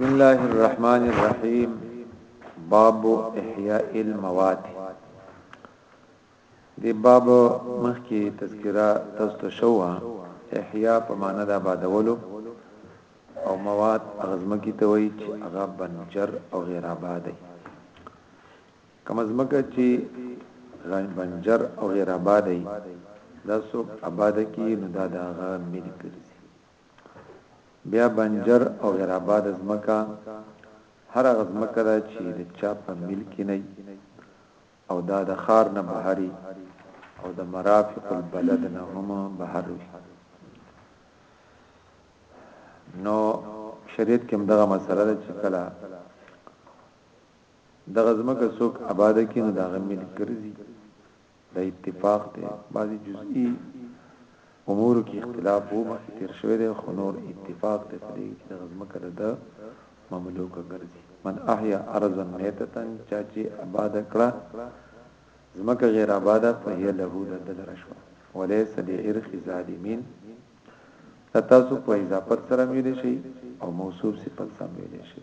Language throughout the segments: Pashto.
بسم الله الرحمن الرحيم باب احياء الموات دی باب مخکې تذکرہ تاسو شو احیاء په معنا د آبادولو او مواد اغزمه کی ته وای چې هغه بنجر او غیر آباد دی کومه ځمکه چې بنجر او غیر آباده وي دا څوک آباده کی نو دا د هغه ملک ګرځي بیا بنجر او غیر آباده ځمکه هر هغه ځمکه ده چې د چا په ملک نه او دا د خار نه بهري او د مرافق البلد نه هم بهر وي نو شریعت کې هم دغه مسله ده چې کله دغه ځمکه څوک آباد کی نو داغه ملک ګرځي دا اتفاق دی بعضی جزئی امور کې اختلاف وو مخکې تیر شوی دی خو نور اتفاق دی په دې چې دغه ځمکه د مملوک ګرځي من احیا ارضا میتتن چا چې آباد کړه ځمکه غیر آباد فهیا له د درشوا وليس لعرخ ظالمین تاسو په اضافت سره ویل شي او موصوف صفت سره ویل شي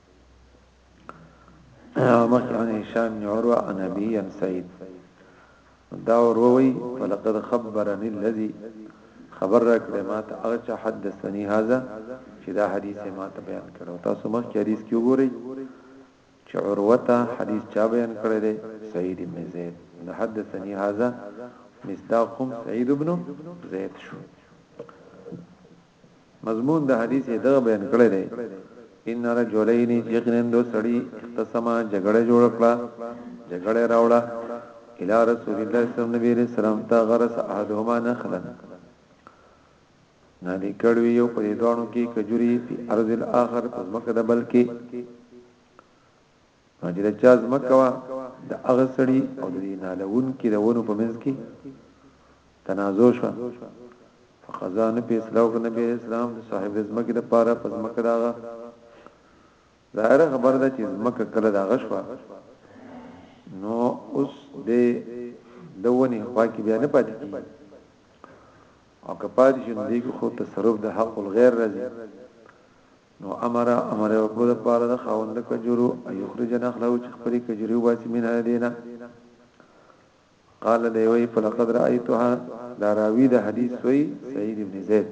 مخکې عن هشام بن عروه عن ابي عن سعيد دا وروي فلقد خبرني الذي خبر راکړه ما ته هغه چې حدثني هاذا چې دا حدیث ما ته بیان کړو تاسو مخکې حدیث کې وګورئ چې عروه ته حدیث چا بیان کړی دی سعید بن زید نو حدثني هاذا مصداقهم سعید بن زید شو مضمون د حدیث یې دغه بیان کړی دی، ان رجلین یقینا دوه سړي اختصما جګړه جوړه کړه، جګړه یې راوړه، الی رسول الله صلی الله علیه وسلم نبي علیه السلام ته غرس احدهما نخلا نالي کړوي یو په دې دواړو کې کجوري په ارض الاخر په ځمکه د بل کې نو چې د چا زمکه وه د هغه سړي او د دې نالون کې د ونو په منځ کې تنازع شو فقضا نو په اسلام کې نبی اسلام د صاحب زمکه د پاره په زمکه داغه ظاهر خبر ده چې زمکه کله دا غشوا نو اوس د دونی خوا کې بیا نه پاتې کیږي او کپاد شون دی خو تصرف د حق الغیر راځي نو امر امر یې وکړو د پاره د خاوند د کجورو ان یخرج نخله چې خپلې کجورې وباسي منها د دې نه قال دی وی فلقد رايتها دا راوی د حدیث وی سعید ابن زید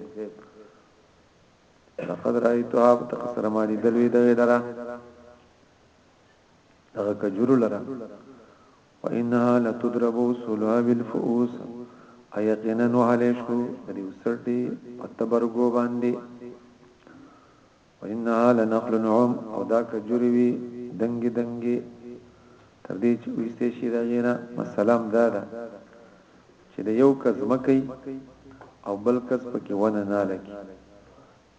لقد رايتها تقصر ما دي دلوي دغه لرا دغه کجورو لره وانها لتضرب اصولها بالفؤوس ايقينا وعلي شو د دې وسر دي په تبرګو باندې وانها لنخل نعم او دا کجوري وي دنګي دنګي تر دې چې وسته شي دا غینا مسالم دا ده چې د یو کس مکه او بل کس پکې ونه نه لګي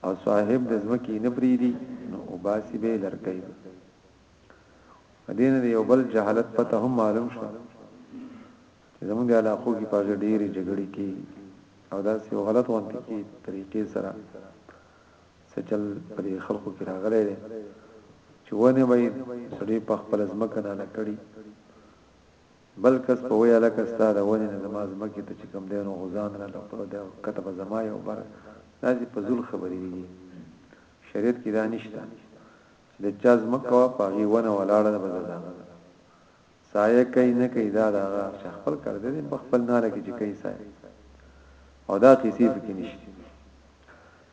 او صاحب د ځمکې نه پریدي نو اوباسي به لرکې به دین د یو بل جهالت پته هم معلوم شو چې زموږ د علاقو کې په ډېری جګړې کې او دا سه غلط وانت کې طریقې سره سچل پر خلکو کې راغلي دي چې ونه به سړي په خپل ځمکه نه لکړي بل کس په وی هلکه ستا د ونی نه زما زمکی ته چی کوم دی نو غوزان را له خپلو دی او کښته به زما یو بر داسی پزول خبری دی دی شریعت کی دا نشته چی د چا زمکه وه په هغی ونه ولاړه ده بزه زامن سایه کوي نه کوي دا دا هغه شخ خپل کار دی په خپل ناله کې چې کوي سایه او دا قصې پکې نشته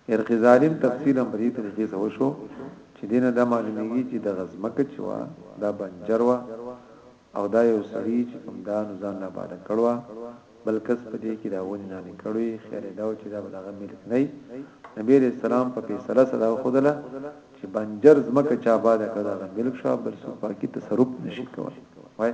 عرقي ظالم تفصیل هم په دې طریقې سره وشو چې دې نه دا معلومېږي چې دغه ځمکه چې وه دا بنجر وه او دا یو سړي چې کوم دا نو ځان له آباده کړ وه بل کس په دې کې دا ونې نانې کړ وي خیر یې دا و چې دا به دغه ملک نه نبی علیه السلام په فیصله سره دا وښودله چې بنجر ځمکه چا آباده کړه دغه ملک شو بل څوک پهکې تصرف نه شي کولی وایي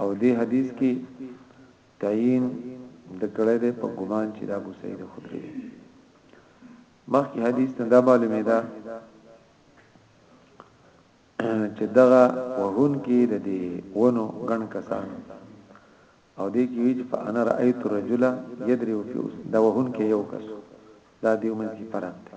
او دې حديث کي تعين د کړه دې په ګمان چې دا ابو سعيد خدري دې مخکې حديث نه دا معلومه ده چې دغه وهون کې د دې ونو ګڼ کسان او دې کې ویج فانا رايت رجل يدري في دا وهون کې یو کس دا دیو منځ کې فرق دی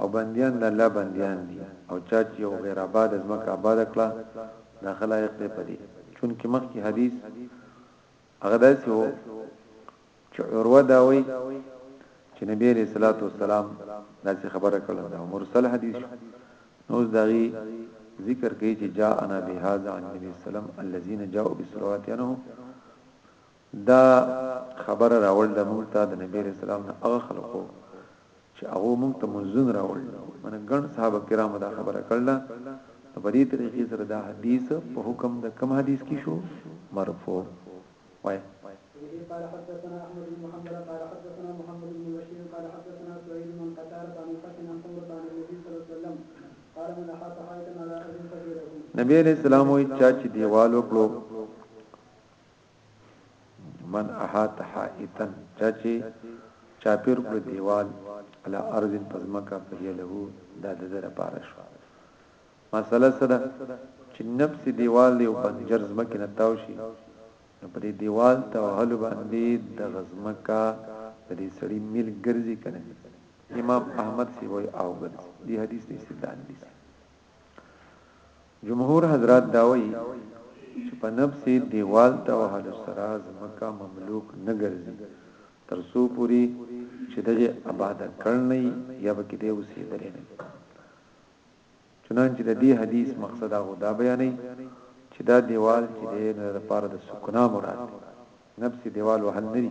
او بندیان د الله بندیان دي او چا چې یو غیر آباد ځمکه آباد کړه دا خلایق دی پدې چونکه مخکې حدیث هغه داسې وو چې اوروه دا وایي چې نبی عليه الصلاه والسلام داسې خبره کړل دا مرسل حدیث نو دغه ذکر کوي چې جاء انا بهذا عن النبي صلی الله علیه وسلم الذين جاءوا بالصلوات انه دا خبره راوړل ده مونږ ته د نبی علیه السلام نه هغه خلقو چې هغو مونږ ته منځونه راوړل دي منه ګڼ صحابه کرامو دا خبره کړل ده نو په دې طریقې سره دا حدیث په حکم د کم حدیث کې شو مرفوع وای قال حدثنا احمد بن محمد قال حدثنا محمد بن بشير قال حدثنا سعيد بن قتادة عن الحسن عن عمر عن النبي صلى الله عليه وسلم قال من احاط حائطا على ارض فجره نبی علیہ السلام وی چا چې دیوال وکړو من احاط حائطا چا چه چاپیر کړو دیوال علا ارض پزمکا فهی له دا دده لپاره شو مسله صدا چې نفس دیوال دی او بنجر زمکه نه تاو شي نو په دې دیوال ته وهل باندې د غزمکا د دې سړی مل ګرځي کنه امام احمد سی وای او ګرځي دی حدیث نه استدلال دي جمهور حضرات داوي چې په نفس دیوال ته وهل سره زمکه مملوک نه ګرځي تر سو پوری چې دغه آباد کړنی یا به کې دی اوسېدل نه چنانچه د دې حدیث مقصد هغه دا بیانې چې دا دیوال چې د لپاره د سکنا مراد نفس دیوال وهل نه دي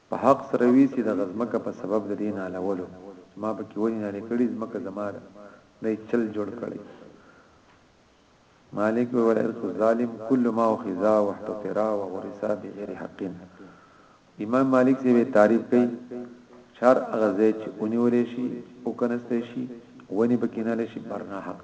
په حق سره وي چې دغه ځمکه په سبب د دې نالولو چې ما په کې ونې نالې کړي ځمکه زما ده دی چل جوړ کړی مالک وی والعرق الظالم كل ما اخذا واحتقرا وغرسا بغیر حق امام مالک سی به تعریف کوي چار اغزه چې اونیول شي او کنسته شي ونی بکینال شي برنا حق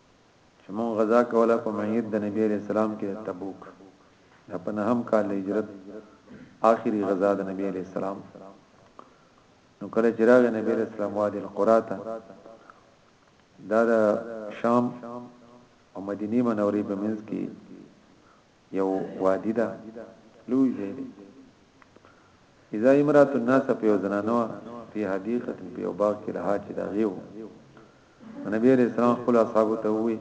چې مونږ غزا کوله په معیت د نبی علیه السلام کې د تبوک د په نهم کال د هجرت آخري غزا د نبی علیه السلام نو کله چې راغی نبی رسول الله وادي القراته دا د شام او مدینه منورې په منځ کې یو وادي ده لوی ځای دی اذا امرات الناس په یو زنانه په حدیقه په یو باغ کې لها چې دا غيو نبی علیہ السلام خپل اصحاب ته وی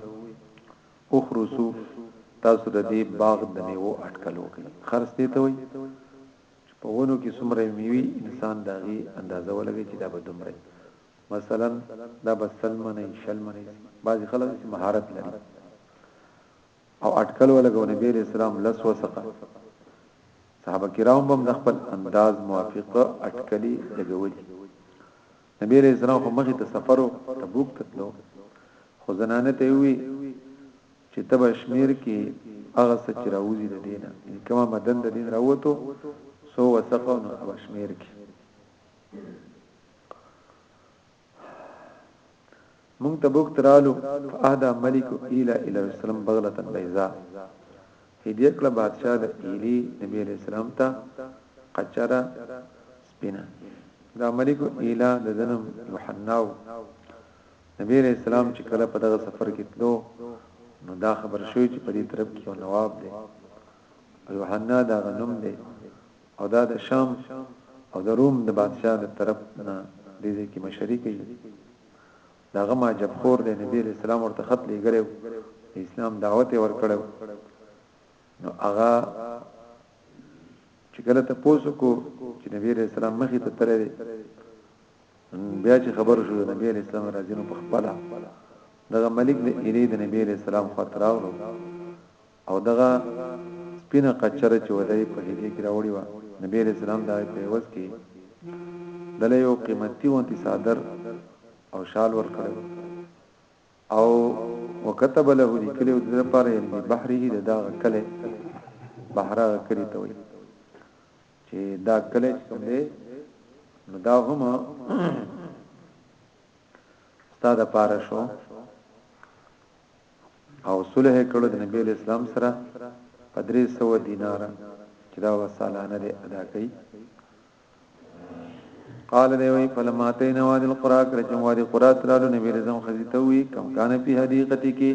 اخرسو تاسو د دې باغ د میوه اٹکل وکړي خرڅ دي ته وي په ونو کې څومره میوي انسان داغي اندازه ولګي چې دا به دومره مثلا دا به سلمنه شلمنه بعضی خلک چې مهارت لري او اټکل ولګو نبی علیہ السلام لس وسقه صحابه کرام بم د خپل انداز موافق اټکلی لګولی نبی علیہ السلام خو مخې ته سفرو تبوک تتلو خو زنانه ته وی چې تب شمیر کې هغه سچ راوځي د دینه ان کما مدن د دین راوته سو وسقه نو تب شمیر کې مونږ ته بوخت رالو فاهدا ملک اله اله وسلم بغلتن بیزا هدیه کړه بادشاہ د الی نبی علیہ السلام ته قچره سپینا دا ملک اله د دنم یوحناو نبی علیہ السلام چې کله په دغه سفر کې تلو نو دا خبر شوی چې په دې طرف کې یو نواب دی یوحنا دا غنوم دی او دا د شام او د روم د بادشاہ د طرف نه دې دې کې مشري کوي دا غما جب خور دی نبی علیہ السلام ورته خط لګره اسلام دعوت ورکړو نو هغه چې کله ته پوسو کو چې نبی علیہ السلام مخې ته تللی بیا چې خبر شو نبی علیہ السلام راځي نو په خپل دغه ملک د الی د نبی علیہ السلام خاطر راغلو او دغه سپينه قچره چې وده يې په حجره کې راوړې وه، نبي عليه السلام د هغې په عوض کې ده له يو قيمتي غونتي څادر او شال ورکړی وو او وکتب له لیکلی و د ده لپاره یعنې د بحره د دغه کلی بحره هغه کلي ته وایي چې دا کلی چې کوم دی نو دا هم ستا د پاره شو او صلح یې کړو د نبی علیه السلام سره په درې سوه دیناره چې دا به سالانه دی ادا کوي قال دی وی فلما تین وادي القرى کرچم وادي قرى ترالو نبی رزم خزیته وی کم کان په حدیقتی کې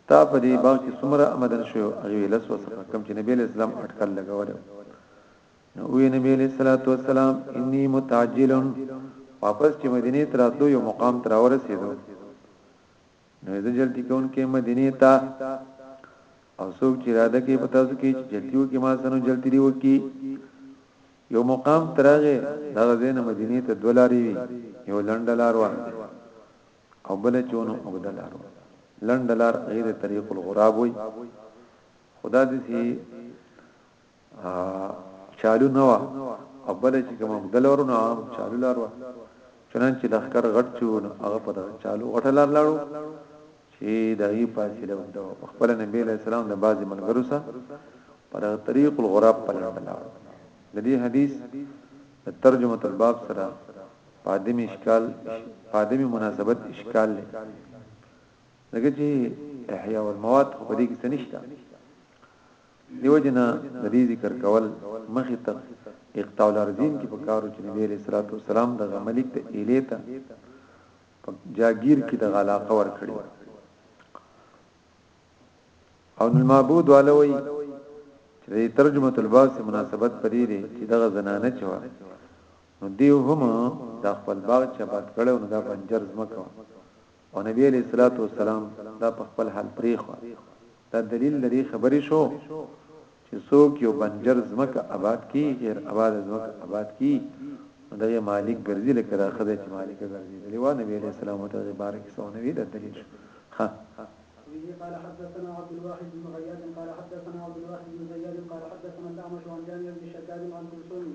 ستا په دې باغ کې څومره آمدن شو هغه لس وسه کم چې نبی اسلام اٹکل لګول نو وی نبی علیہ الصلوۃ والسلام انی متعجل واپس چې مدینه ته راتلو یو مقام تر ورسېدو نو زه جلتی کون کې مدینه ته او څوک چې اراده کوي په تاسو کې چې جلتیو کې ما سره جلتی دی وکي یو مقام ترغه دغه زین مدینه ته دولاري وي یو لندلار و او بل چونو او دلار لندلار غیر طریق الغراب وي خدا دې سي چالو نه وه او بل چې کوم دلور نه عام چالو لار وه چنانچې لخر غټ چې نو هغه په چالو غټه لار لاړو چې دغه فاصله وده خپل نبی له سلام د بازي ملګرو سره پر طریق الغراب پر لاړ د دې حدیث ترجمه الباب سره پادمی اشکال پادمی مناسبت اشکال لې لکه چې احیاء المواد په دې کې څه نشته دیو جنا د دې ذکر کول مخې ته اقطاع الارزین کې په کارو چې نبی علیہ الصلوۃ والسلام د غملیک ته الیته په جاگیر کې د علاقه ور کړی او المعبود علوی چې ترجمه الباس مناسبت پدې دی چې دغه زنانه چوا نو دیو هم د خپل باغ چبات کړو نو دا بنجر زمکو او نبی علیہ الصلوۃ والسلام دا په خپل حال پریخو دا دلیل لري خبرې شو چې څوک یو بنجر زمکه آباد کی غیر آباد زمکه آباد کی دغه مالک ګرځي لکه دا خدای چې مالک ګرځي دی و نبی علیہ السلام ته عبارت کې سونه وی دا دلیل شو ها به قال حدثنا عبد الواحد بن غياث قال حدثنا عبد الواحد بن زياد قال حدثنا الأعمش عن جامع بن شداد عن كلثوم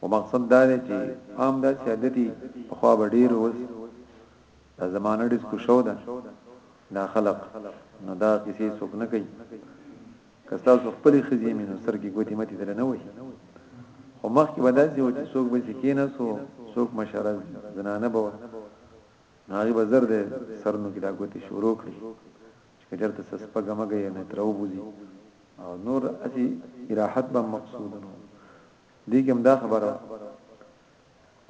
خو مقصد دا دی چې عام داسې عادت دي پخوا به ډېر اوس دا زمانه ډیسکو شو ده دا خلق نو دا کیسې څوک نه کوي که تاسو خپل خزي مینو سر کې ګوتی متي دل نه وي خو مخ کې بداسي و چې څوک به سکه نه سو څوک مشره زنانه به ناغي بزر دې سرنو کې دا ګوتی شروع کړي چې چرته سسپګمګې نه ترو بوزي او نور اسی راحت به مقصود نو دې کې هم دا خبره وه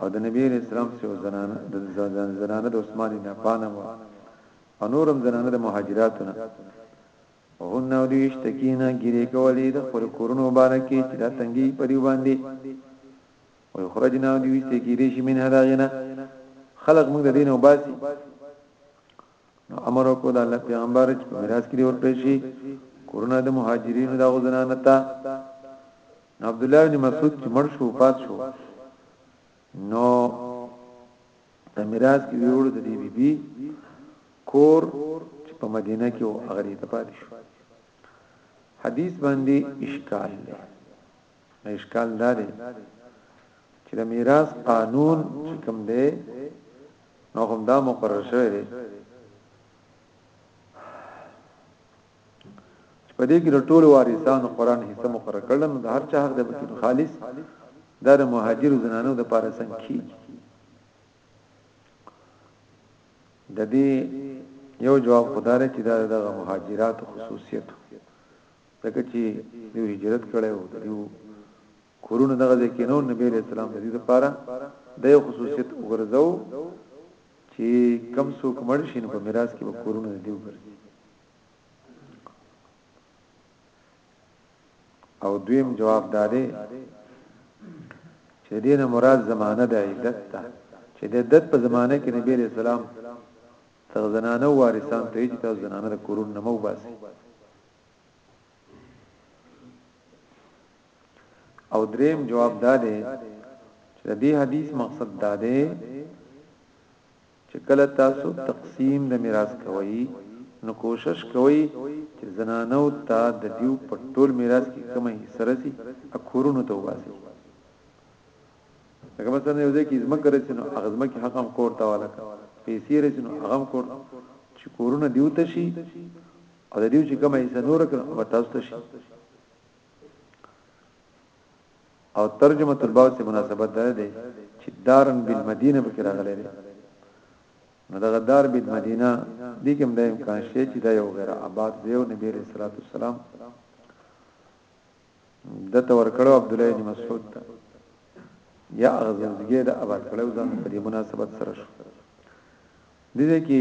او د نبی علیہ السلام سیو زنانه د زنانه د عثمان بن عفان او انورم زنانه د مهاجراتو نه او هن او دې اشتکینا ګری کولې د خپل کورونو مبارکي چې دا تنګي په دی باندې او خرجنا دې وسته کې دې شي من هداغنا خلق موږ د دین او باسي نو امر وکړو د الله پیغمبر چې په میراث کې ورکړي شي کورونه د مهاجرینو د غزنانه ته عبد الله بن مسعود چې مړ شو پات شو نو د میراث کې ویوړ د دې بي بي کور چې په مدینه کې او هغه ته پات شو حدیث باندې اشکال دی نه اشکال دا دی چې د میراث قانون چې کوم دی نو هم دا مقرر شوی دی په دې کې د ټولو وارثانو قران حصہ مقرر کړل نو د هر چا حق د بکین خالص دا د مهاجر زنانو د پاره سنخي د دې یو جواب خدای چې دا د مهاجرات خصوصیت ځکه چې دوی هجرت کړی او د یو کورونه دغه ځکه نو نبی علیہ السلام د دې لپاره د یو خصوصیت وګرځاو چې کم سو کمړ شین په میراث کې به کورونه دی وګرځي او دویم جواب داري چې دینه مراد زمانه د عدت ته چې د عدت په زمانه کې نبی علیہ السلام تغزنانه وارثان ته چې تاسو زنانه د کورونه مو باسي او دریم جواب دا دی چې د دې حدیث مقصد دا دی چې کله تاسو تقسیم د میراث کوئ نو کوشش کوئ چې زنانو ته د دیو په ټول میراث کې کومه حصہ رسی اکورونو ته واسي هغه مثلا یو ځای کې زمکه رسی نو هغه زمکه حق هم کور تا والا پیسې رسی نو هغه کور چې کورونه دیو ته شي او د دې چې کومه یې نور کړه او تاسو ته شي او ترجمه الباب سره مناسبت ده دی چې دارن بالمدینه به کې راغلی دی نو دا دار بالمدینه دې کوم د امکان شته چې دا یو غیر آباد دی او نبی رسول الله والسلام د تور کړو عبد الله بن مسعود ته یا اغزنګې د آباد کړو ځان په دې مناسبت سره شو دې کې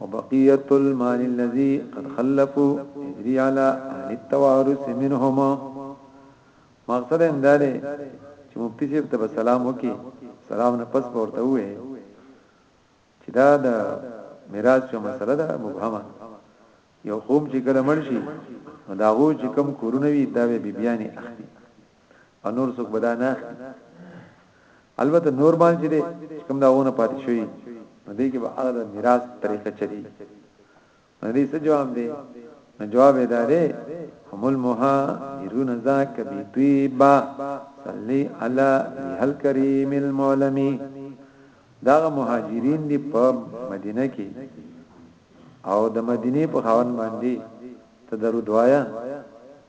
وبقية المال الذي قد خلفوا يجري على اهل التوارث منهم مقصد هم دا دی چې مفتی صاحب ته سلام وکي سلام نه پس ورته وې چې دا د میراث یو مسله ده مبهمه یو قوم چې کله مړ شي دا غو چې کم کورونه وي دا به بیبيانې اخلي او نور څوک بدا نه اخلي البته نور باندې دې کوم داونه پاتې شوی نو دې کې به هغه د میراث طریقه چلی نو دې څه جواب دی نو جواب یې دارې همل موها يرون ذاک بيطيبا صلي على هل کریم المعلمی دا مهاجرین دی په مدینه کې او د مدینه په خاون باندې تدرو دوایا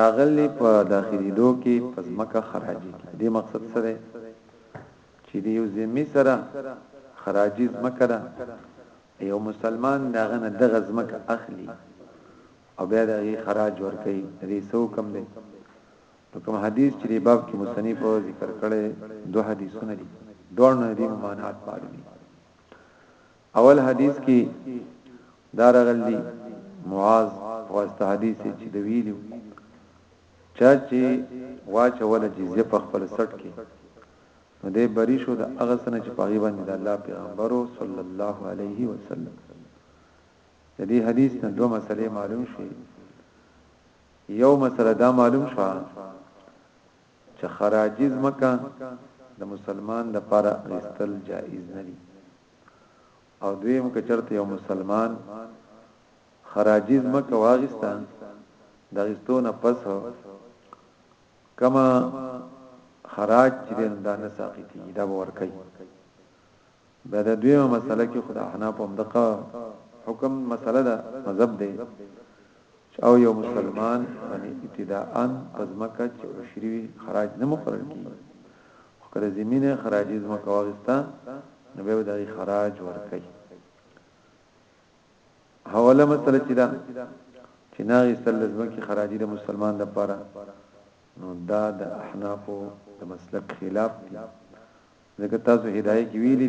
راغلي په داخليدو کې په ځمکه خراجي کې دې مقصد څه دی چې د یو ذمي سره خراجي ځمکه ده یو مسلمان داغه نه دغه ځمکه اخلي او بیا دغه خراج ورکړي دې سو کم دی نو کوم حدیث چې د باب کې مصنف ذکر کړي دوه حدیثونه دي دوه نه دي ممانعات معلومي اول حدیث کې دا راغلی معاذ واسطه حدیث چې د ویلو چا چې واچول چې زه په خپل سټ کې نو دې بری شو د هغه سنه چې پاغي باندې د الله پیغمبرو صلی الله علیه وسلم د دې حدیث نه دوه مسلې معلوم شي یو مسله دا معلوم شو چې خراجیز مکه د مسلمان د لپاره غستل جایز نه دي او دویم که چرته یو مسلمان خراجی زمکه واغستا د غستونه پس کما خراج چې دین دا نه ساقی کیږي دا باور کوي بیا د دویمه مسله کې خدای حنا په مدقه حکم مسله ده مذهب دی چې او یو مسلمان باندې ابتداءا په ځمکه چې عشري وي خراج نه مقرر کیږي خو که د ذمي نه خراجي ځمکه واغسته نو به د خراج ورکړي حواله مسله چې دا چې ناغي سل ځمکه خراجي د مسلمان لپاره نو دا د احنافو د مسلک خلاف دي ځکه تاسو هدايه کې ویلي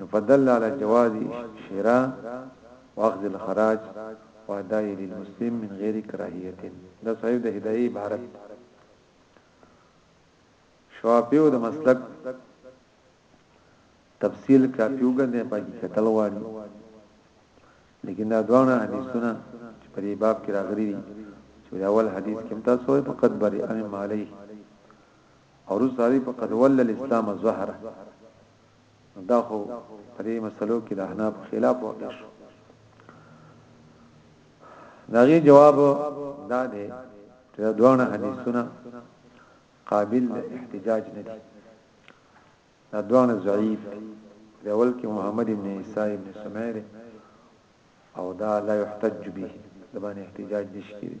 نو فدل على جواز شراء واخذ الخراج واداء للمسلم من غير کراهیت دا صاحب د هدايه عبارت شوافیو د مسلک تفصیل کافیو ګنده پاکی قتل واری لیکن دا دوانه حدیثونه چې په باب کې راغلي دي چې اول حدیث کې تاسو په قد بری امام علیه او روز راوی په قد ول الاسلام زهره دا خو پرې مسلو کې د احناف خلاف واقع شو داغي جواب دا دی چې دوه حدیثونه قابل احتجاج نه دي دا دوه ضعیف دی اول کې محمد ابن عیسی ابن سمیر او دا لا يحتج به د باندې احتجاج نشي کېږي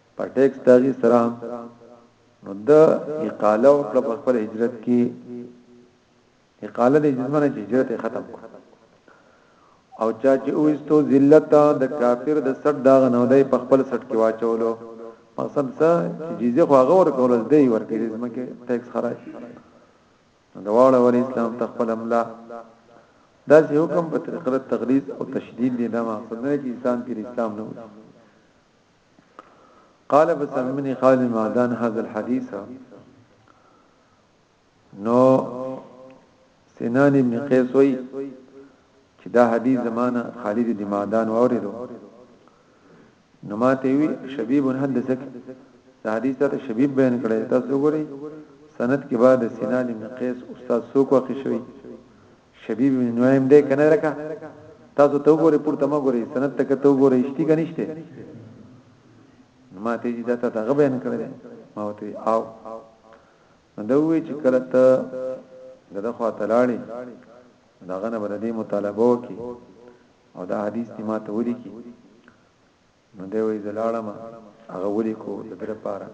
په ټیکس داغي سره نو د اقاله او کړه په خپل هجرت کې اقاله د جسمنه چې هجرت ختم کړ او چا چې اوستو ذلت د کافر د سټ داغ نه دی په خپل سټ کې واچولو مقصد څه چې جزيه خو هغه ورکول دی ورکې د زمکه ټیکس خراج نو دا واړه ور اسلام تخپل املا دا چې حکم په طریقه تغلیظ او تشدید دی دا مقصد نه چې انسان پر اسلام نه وځي قال فتمني قال معدان هذا الحديث نو سنان ابن قیس وی چې دا حدیث زمانہ خالد بن معدان اوریدو نو ماته وی شبیب حدثک دا حدیث ته شبیب بیان کړی تاسو ګورئ سند کې بعد سنان ابن قیس استاد سوق واقع شوی شبیب بن نعیم دې کنه لکه تاسو ته وګورئ پورته ما ګورئ سند ته کته وګورئ اشتی کنيشته ما ته دې دته دغه بیان کړل ما ته او دوی چې کله ته دغه خوا تلاړې دغه نه بل دې مطالبه وکي او دا حدیث دې ما ته ولي کی نو دی وایي زه لاړم هغه ولیکو د ده لپاره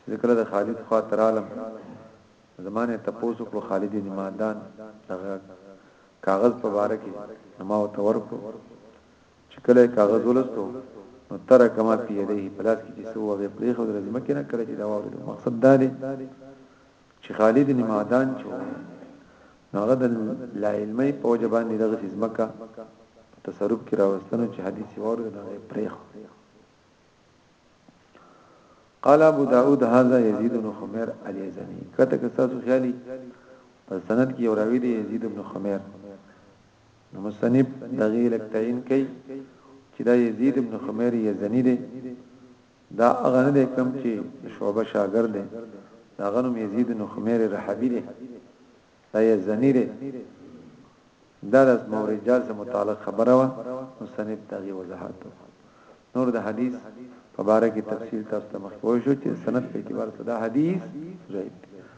چې زه کله د خالد خوا ته رالم زما نه تپوس وکړو خالد ابن معدان دغه کاغذ په باره کې نو ما ورته ورکړو چې کله کاغذ ولستو نو تر کما پی یده په لاس کې چې سو هغه پریخو د ځمکې نه کړی چې دا واورید مقصد دا دی چې خالد بن معدان چې و نو هغه د لا علمي په وجه باندې دغه ځمکه په تصرف کې راوستنو چې حدیث وره نه پرېخ قال ابو داود هذا يزيد بن خمير اليزني کته که تاسو خیالي په سند کې یو راوی دی يزيد بن خمير نو مصنف دغه لکتاین کوي چې دا يزيد بن خمير يزني دی دا هغه نه دی کوم چي د شعبه شاګرد دی د هغه نوم يزيد نخمير رحبي دی دا يزني دی دا د اسماء الرجال سره متعلق خبره وا مصنف دغه وضاحت نور د حديث په باره کې تفصيل تاسو ته مخکې وشو چې سند په اعتبار سره دا حديث ضعیف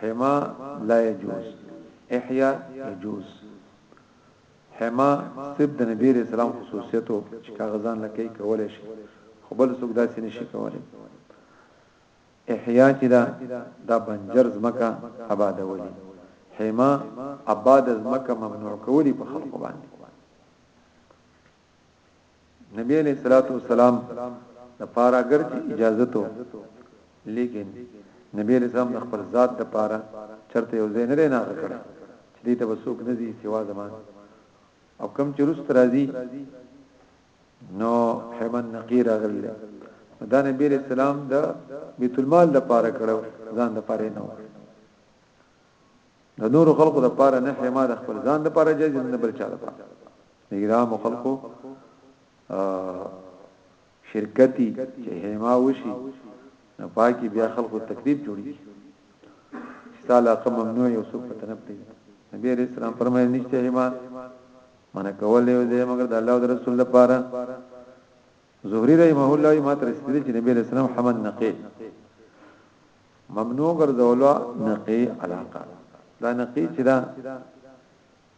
حما لا يجوز احيا يجوز حما طب د نبی رسول الله خصوصیتو چې کاغذان لکې کولای شي خو بل څوک داسې نشي کولای احیا چې دا د بنجر زمکا آبادولې حما آباد زمکا ممنوع کولی په خلکو باندې نبی علیہ الصلوۃ والسلام د پاره اگر چې اجازه تو لیکن نبی علیہ السلام د خپل ذات د پاره چرته یو ځای نه نه کړ چې دې ته وسوک نه دي سوا زمان او کم چې رست راځي نو حمن نقیر غل دا نبی علیہ السلام د بیت المال د پاره کړو ځان د پاره نه وکړ د نور خلقو د پاره نه حما د خپل ځان د پاره جایز نه بل چا د پاره د ګرامو خلکو شرکتی چې هیما وشي نو پاکي بیا خلکو تکلیف جوړیږي چې تعالی که ممنوع یو څوک پته نه پېږي نبی عليه السلام فرمایي نشته هیما من کول یو ځای مګر د الله او رسول لپاره زهري رحمه الله ما تر سپیل چې نبی عليه السلام حمد نقي ممنوع ګرځولا نقي علاقه دا نقي چې دا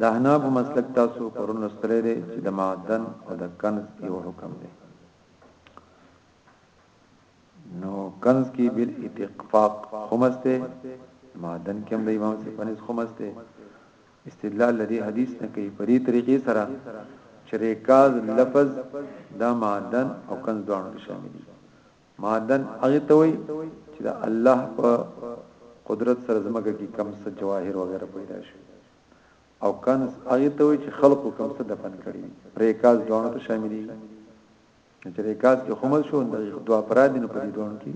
د احنافو مسلک تاسو پرون لوستلی دی چې د معدن او د کنز یو حکم دی نو کنز کې بل اتفاق خمس ته معدن کې هم د امام سفنس خمس ته استدلال لري حدیث نه کوي په دې طریقې سره چې ریکاز لفظ د معدن او کنز دواړو شامل دي معدن هغه ته وایي چې د الله په قدرت سره زمکه کې کم څه جواهر وغیره پیدا شي او کنز هغه ته وایي چې خلقو کم څه دفن کړي ریکاز دوه ته شاملي چې ریکاز کې خمل شو د دوه پرادین په دې دوه کې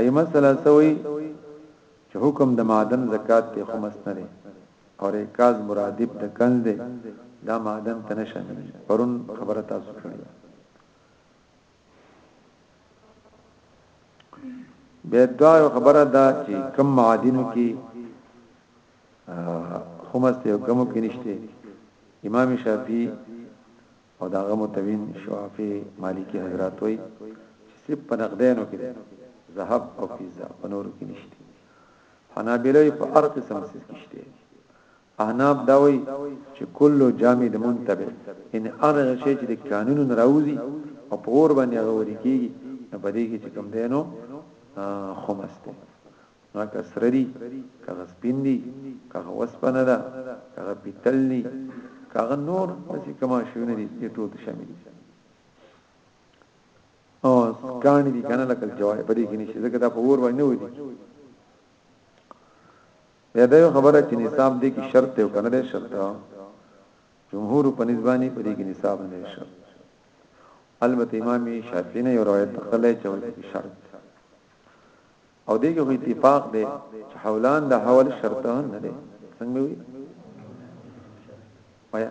ایمه سلاسوي چې حکم د معدن زکات ته خمس نه لري او ریکاز مرادب د کنز دی دا معدن تنه شامل پرون خبره تاسو کړې به دا خبره ده چې کم معادنو کې خمس ته کم کې نشته امام شافعي او داغه متوین شوافی مالکی حضرات وای چې سپ په نقدینو کې ذهب او فضه په نور کې نشته حنابلې په هر قسم څه کې شته احناف دا وایي چې کل جامد منتبع یعنې هغه شی چې د کانونو نه راوځي او په اور باندې هغه وري کیږي نو په دې کې چې کوم دی نو خمس دی نو که سره دي که سپین دي که وسپنه ده که پیتل دي که نور چې کما شونه دي ټول شامل دي او کان دي کنه لکه جوای په دې کې نشي ځکه دا په ور باندې ودی بیا دا یو خبره چې نصاب دې کې شرط دی او کنه دی شرط جمهور په نسبانی په دې کې نصاب نه شرط البته امام شافعی نه یو روایت خلای چې ولې کې شرط او دې کې خو اتفاق دی چې حولان د حول شرط نه دی څنګه وي وایا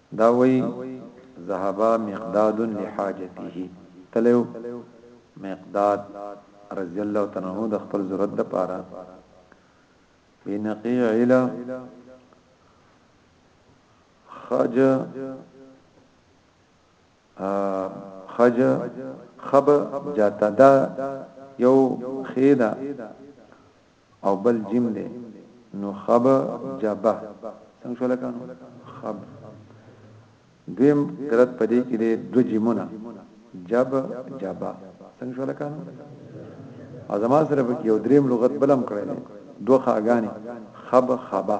دا وایي، ذهب مقداد لحاجته، تللی و مقداد رضی الله تعالی عنه د خپل ضرورت لپاره، بنقیع الی خج خج خب جاته دا یو خیده او بل جیم دی نو خب جبه څنګه شو لکه نو خب دویم قرات پدې کې دی دو جیمونه جب جبا څنګه شو لکه نو او زما سره به یو دریم لغت بلم کړل دوه خاګانی خب خبا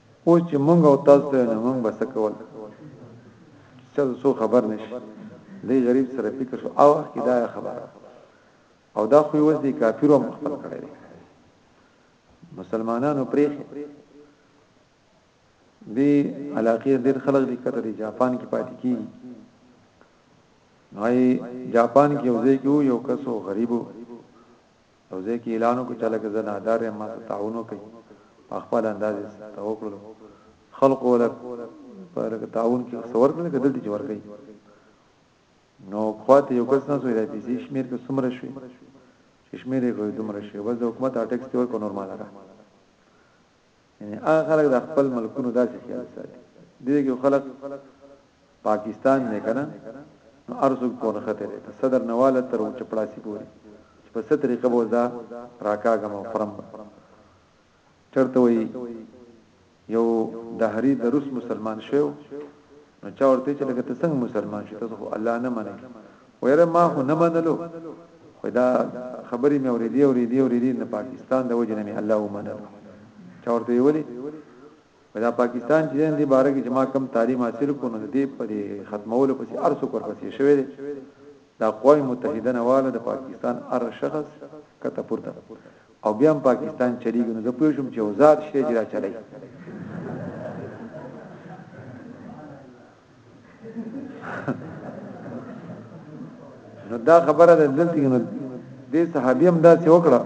اوس چې مونږ او تاسو ته نه مونږ بس کول چې تاسو څو خبر نشي دې غریب سره فکر شو او کې دا خبره او دا خو یوز دي کافرو مخبل کړی مسلمانانو پریخ دی علاقه ډیر خلک دي کته دي جاپان کې پاتې کی نوای جاپان کې وځي کې یو کسو غریبو یو ځای کې اعلان وکړو چې لکه زه نادار یم ما ته تعاون وکړي په خپل انداز ته وکړو خلق ولا پر تعاون کې څور کړل کدل چې ورکړي نو خواته یو کس نه سوې د پیسې شمیر کې سمره شوي چې شمیر یې کوي دومره شي بس د حکومت اټیکس ته ورکو نورمال را یعنی هغه خلک د خپل ملکونو داسې خیال ساتي دې کې خلک پاکستان نه کنه نو ارزوګ په نخته لري ته صدر نواله تر او چپړاسي پوري چې په ستري قبو ځا راکاګم او خرم چرته وي یو دهری د روس مسلمان شو نو چا ورته چې لکه ته څنګه مسلمان شې ته خو الله نه منې ویره ما خو نه منلو خو دا خبرې مې اورېدې اورېدې اورېدې نه پاکستان د وجه نه مې الله ومنلو چا ورته ویلي دا پاکستان چې دین دی باره کې چې ما کم تعلیم حاصل کو نو دې په دې ختمولو پسې ارسو پر پسې شوې دي دا قوی متحده نواله د پاکستان ار شخص کته پورته او بیا هم پاکستان چلیږي نو زه پوه شم چې وزاد شي چې را چلای نو دا خبره ده دلته نه دې صحابي هم دا څه وکړه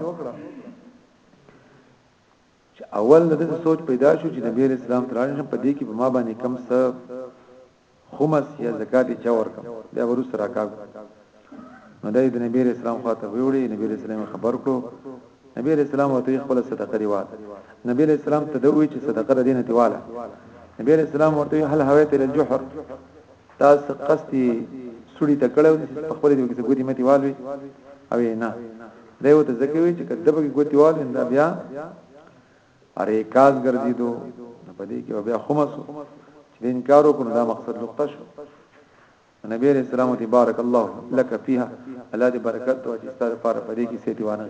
چې اول د سوچ پیدا شو چې نبی اسلام ترانه په دې کې په ما باندې کم څه خمس یا زکات چا ورکم بیا ورسره راکاو نو دای د نبی رسول الله خواته ویوړي نبی رسول الله خبر کړو نبی رسول الله وته خپل صدقه دی وال نبی رسول الله ته دوی چې صدقه دینه دیواله نبی رسول الله ورته هل هویت ال الجحر تاسو قصدي سړی ته کړو په خپل دی کې ګوتی متي والوي او نه دی وته ځکه وی چې کله به ګوتی وال انده بیا اره کاز ګرځیدو په دې کې بیا خمس چې انکار وکړو دا مقصد نقطه شو نبی علیہ السلام ته بارک الله لك فيها الله دې برکت او چې ستاسو لپاره پدې کې سيتي وانه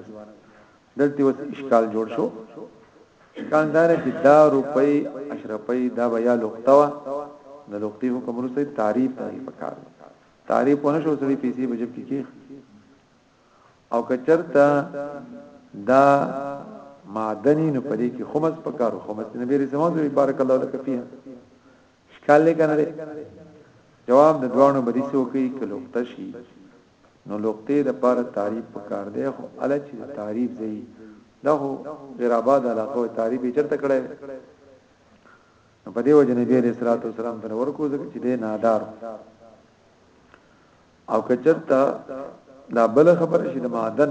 دلته اوس اشکال جوړ شو اشکال دار چې دا روپۍ اشرپۍ دا بیا لوقته وا د لوقتی حکم ورسې تعریف دی پکار تعریف ونه شو سړي پیسې بجب کې کیخ او کچرتا دا معدنی نو پدې کې خمس پکارو خمس نبی رسول الله بارک الله لك فيها اشکال لې کنه جواب د دوانو بدی سو کوي کلوخته شي نو لوخته د پر تعریف پکار دی خو ال چې تعریف زی له غیر آباد علاقه تعریف چرته کړه نو په دې وجه نبی رسول الله صلی الله علیه ورکو ځکه چې دی نادار او کچرته دا بل خبر شي د معدن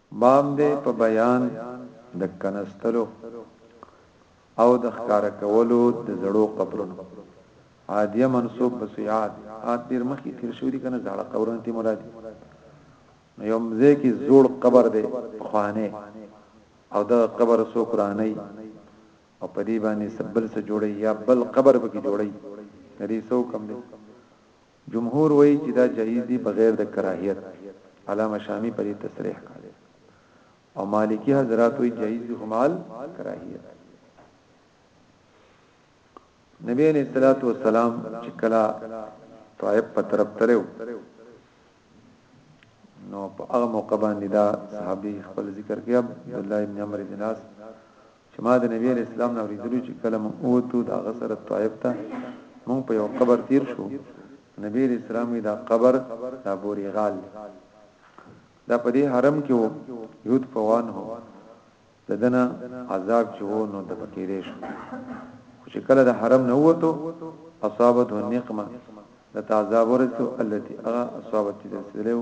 باب دی په بیان د کنستلو او د ښکاره کولو د زړو قبرونو عادیه منصوب بسیعات عاد ډیر مخی تیر شو دي کنه زړه قبرونه تی مراد نو یو مزه کی زوړ قبر دی خوانه او د قبر سو قرانه او په دې باندې سبل سره جوړي یا بل قبر به کې جوړي دې سو کم دی جمهور وایي چې دا جایز دي بغیر د کراهیت، علامه شامي په دې تصریح کړې او مالکي حضرات وایي جایز دي خو مال کراهیت. نبی علیہ الصلوۃ والسلام چې کلا طائف په طرف تلو نو په هغه موقع باندې دا صحابي خپل ذکر کې عبد الله ابن عمرو بن عاص چې ما د نبی علیہ السلام نو ریدلو چې کله مون اوتو دا غسر طائف ته مون په یو قبر تیر شو نبی علیہ السلام دا قبر دا بوری غال دا په دې حرم کې وو یود فوان هو ددنه عذاب چې وو نو د پکې دې شو چې کله د حرم نه وته اصابت النقمه د تعذاب ورسو التي اصابت رسلو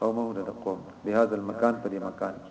قومه د قوم بهذا المكان په دې مکان کې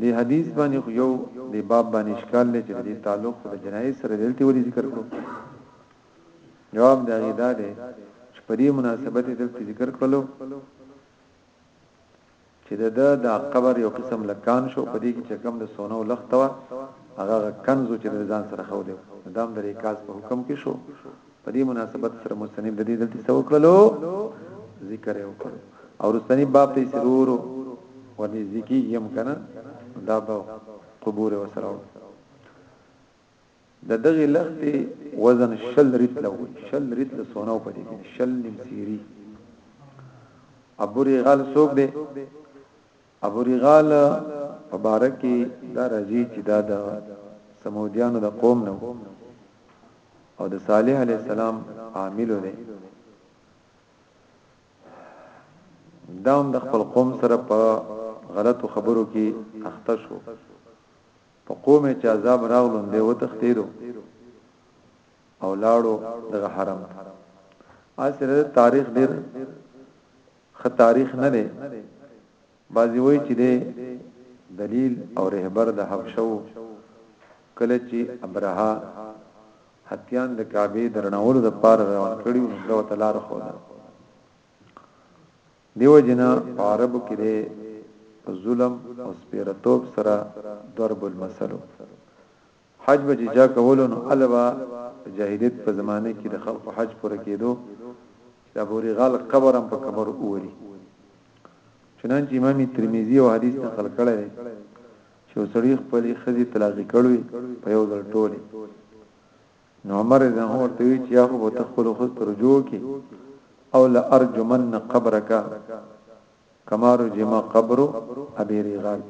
دې حدیث باندې خو یو دې باب باندې اشکال لري چې دې تعلق خو د جنایز سره دلته ولې ذکر کړو جواب دا غیدا دی چې په دې مناسبت دلته ذکر کړلو چې د د قبر یو قسم لکان شو په دې کې چې کم د سونو لختوا هغه کنزو چې د ځان سره خو دی دام درې کاس په حکم کې شو په دې مناسبت سره مصنف د دې دلته څه وکړلو ذکر یې وکړو او رستنی باب ته سرور ورني ذکی یم کنه دا به قبور وسره د دغه لخت وزن شل رتل او شل رتل سونو پدې کې شل نمسيري ابو رغال سوق دي ابو رغال په باره کې دا راځي چې دا د سمودیانو د قوم نه او د صالح علی السلام عامل دی دا هم د خپل قوم سره په غلطو خبرو کې اخته شو په قوم چې عذاب راغلو دی و تختیدو او لاړو دغه حرم اثر تاریخ ډیر ښه تاریخ نه دی بعضی وای چې دی دلیل او رهبر د حبشه وو کله چې ابرها حتیان د کعبه درنولو د پار روان کړیو نو دو تلار خو ده دیو جنا عرب کې دی ظلم او سپیرتوب سره ضرب المثل حج به چې چا کولو نو هله به په جاهلیت په زمانه کې د خلکو حج پوره کېدو چې د ابو رغال قبر هم په قبر ووري چنانچه امام ترمذی او حدیث نقل کړی دی چې وسړی خپل خزي طلاق کړوي په یو ځل ټوله نو عمر رضی الله ورته وی چې هغه به تخلو خو ترجو کې او لارجمن قبرک کمارو جمع قبر ابي ريغال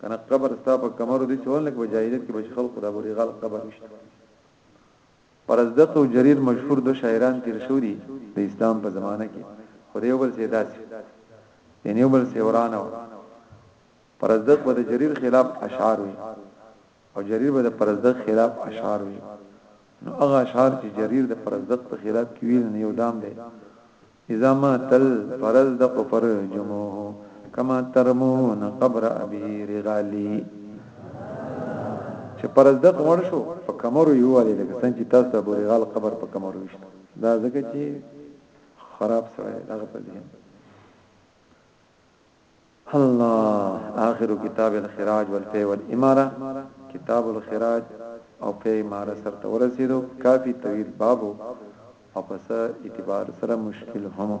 کنه قبر ستا په کمرو دي چول لک بجاهلیت کې بچ خلق د ابو ريغال قبر نشته پرزدق او جرير مشهور دو شاعران تیر شو دي د اسلام په زمانه کې خو دیو بل سیداسي یعنی بل سیورانو پرزدق به د جرير خلاف اشعار وي او جرير به د پرزدق خلاف اشعار وي نو هغه اشعار چې جرير د پرزدق په خلاف کې ویل نه یو دام دی اذا ما تل پرزدق پر جمعه کما ترمون قبر ابي رغالي چې پرزدق مړ شو په کمرو یو علي لکه څنګه چې تاسو ابو رغال قبر په کمرو وشته دا ځکه چې خراب سره دغه په ذهن الله اخر کتاب الخراج والفي والاماره کتاب الخراج او فی اماره سر ته ورسیدو کافی طویل باب او پس اعتبار سره مشکل هم